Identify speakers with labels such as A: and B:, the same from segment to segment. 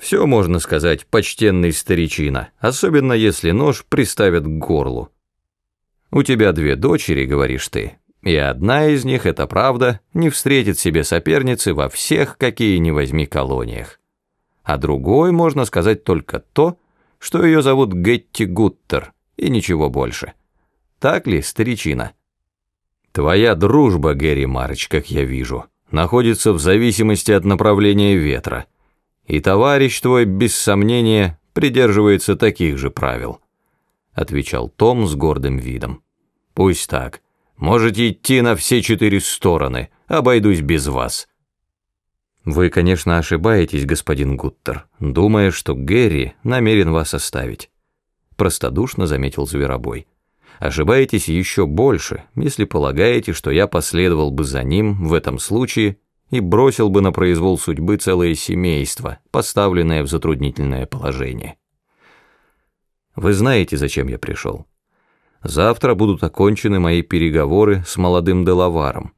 A: Все можно сказать, почтенный старичина, особенно если нож приставят к горлу. У тебя две дочери, говоришь ты, и одна из них, это правда, не встретит себе соперницы во всех, какие ни возьми, колониях. А другой, можно сказать только то, что ее зовут Гетти Гуттер, и ничего больше. Так ли, старичина? Твоя дружба, Гэри Марч, как я вижу, находится в зависимости от направления ветра — и товарищ твой, без сомнения, придерживается таких же правил», — отвечал Том с гордым видом. «Пусть так. Можете идти на все четыре стороны, обойдусь без вас». «Вы, конечно, ошибаетесь, господин Гуттер, думая, что Гэри намерен вас оставить», — простодушно заметил Зверобой. «Ошибаетесь еще больше, если полагаете, что я последовал бы за ним в этом случае и бросил бы на произвол судьбы целое семейство, поставленное в затруднительное положение. Вы знаете, зачем я пришел. Завтра будут окончены мои переговоры с молодым Делаваром.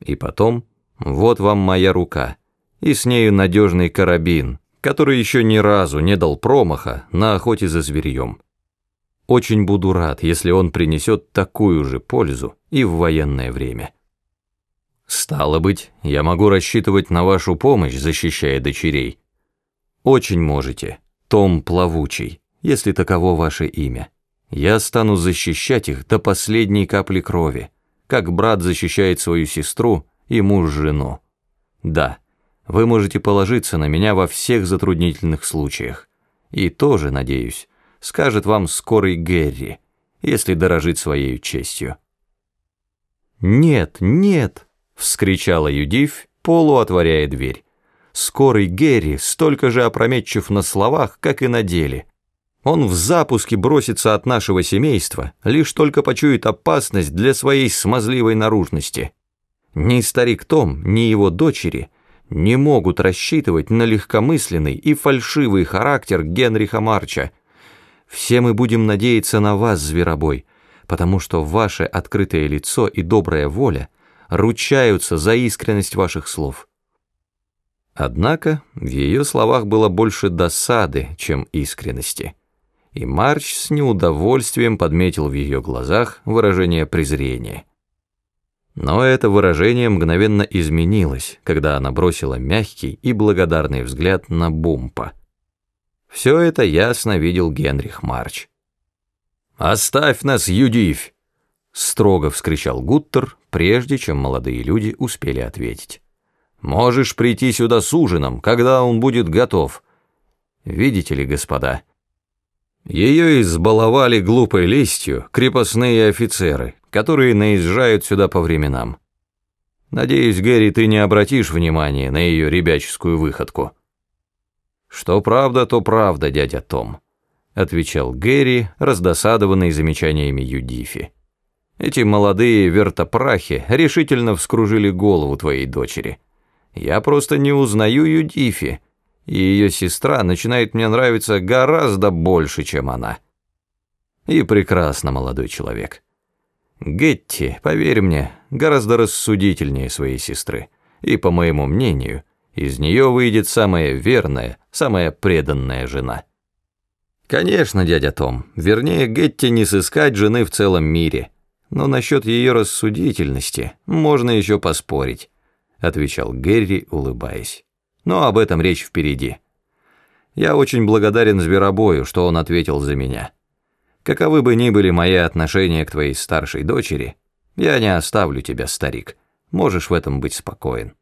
A: И потом, вот вам моя рука, и с нею надежный карабин, который еще ни разу не дал промаха на охоте за зверьем. Очень буду рад, если он принесет такую же пользу и в военное время. Стало быть, я могу рассчитывать на вашу помощь, защищая дочерей. Очень можете, Том Плавучий, если таково ваше имя. Я стану защищать их до последней капли крови, как брат защищает свою сестру и муж жену. Да, вы можете положиться на меня во всех затруднительных случаях. И тоже, надеюсь, скажет вам скорый Герри, если дорожит своей честью. Нет, нет, вскричала Юдив, полуотворяя дверь. Скорый Герри столько же опрометчив на словах, как и на деле. Он в запуске бросится от нашего семейства, лишь только почует опасность для своей смазливой наружности. Ни старик Том, ни его дочери не могут рассчитывать на легкомысленный и фальшивый характер Генриха Марча. Все мы будем надеяться на вас, Зверобой, потому что ваше открытое лицо и добрая воля ручаются за искренность ваших слов». Однако в ее словах было больше досады, чем искренности, и Марч с неудовольствием подметил в ее глазах выражение презрения. Но это выражение мгновенно изменилось, когда она бросила мягкий и благодарный взгляд на Бумпа. Все это ясно видел Генрих Марч. «Оставь нас, Юдивь!» строго вскричал Гуттер, прежде чем молодые люди успели ответить. «Можешь прийти сюда с ужином, когда он будет готов. Видите ли, господа?» Ее избаловали глупой лестью крепостные офицеры, которые наезжают сюда по временам. Надеюсь, Гэри, ты не обратишь внимания на ее ребяческую выходку. Что правда, то правда, дядя Том, отвечал Гэри, раздосадованный замечаниями Юдифи. Эти молодые вертопрахи решительно вскружили голову твоей дочери. Я просто не узнаю Юдифи, и ее сестра начинает мне нравиться гораздо больше, чем она. И прекрасно, молодой человек. Гетти, поверь мне, гораздо рассудительнее своей сестры, и, по моему мнению, из нее выйдет самая верная, самая преданная жена. Конечно, дядя Том, вернее, Гетти не сыскать жены в целом мире — но насчет ее рассудительности можно еще поспорить», — отвечал Герри, улыбаясь. «Но об этом речь впереди. Я очень благодарен Зверобою, что он ответил за меня. Каковы бы ни были мои отношения к твоей старшей дочери, я не оставлю тебя, старик. Можешь в этом быть спокоен».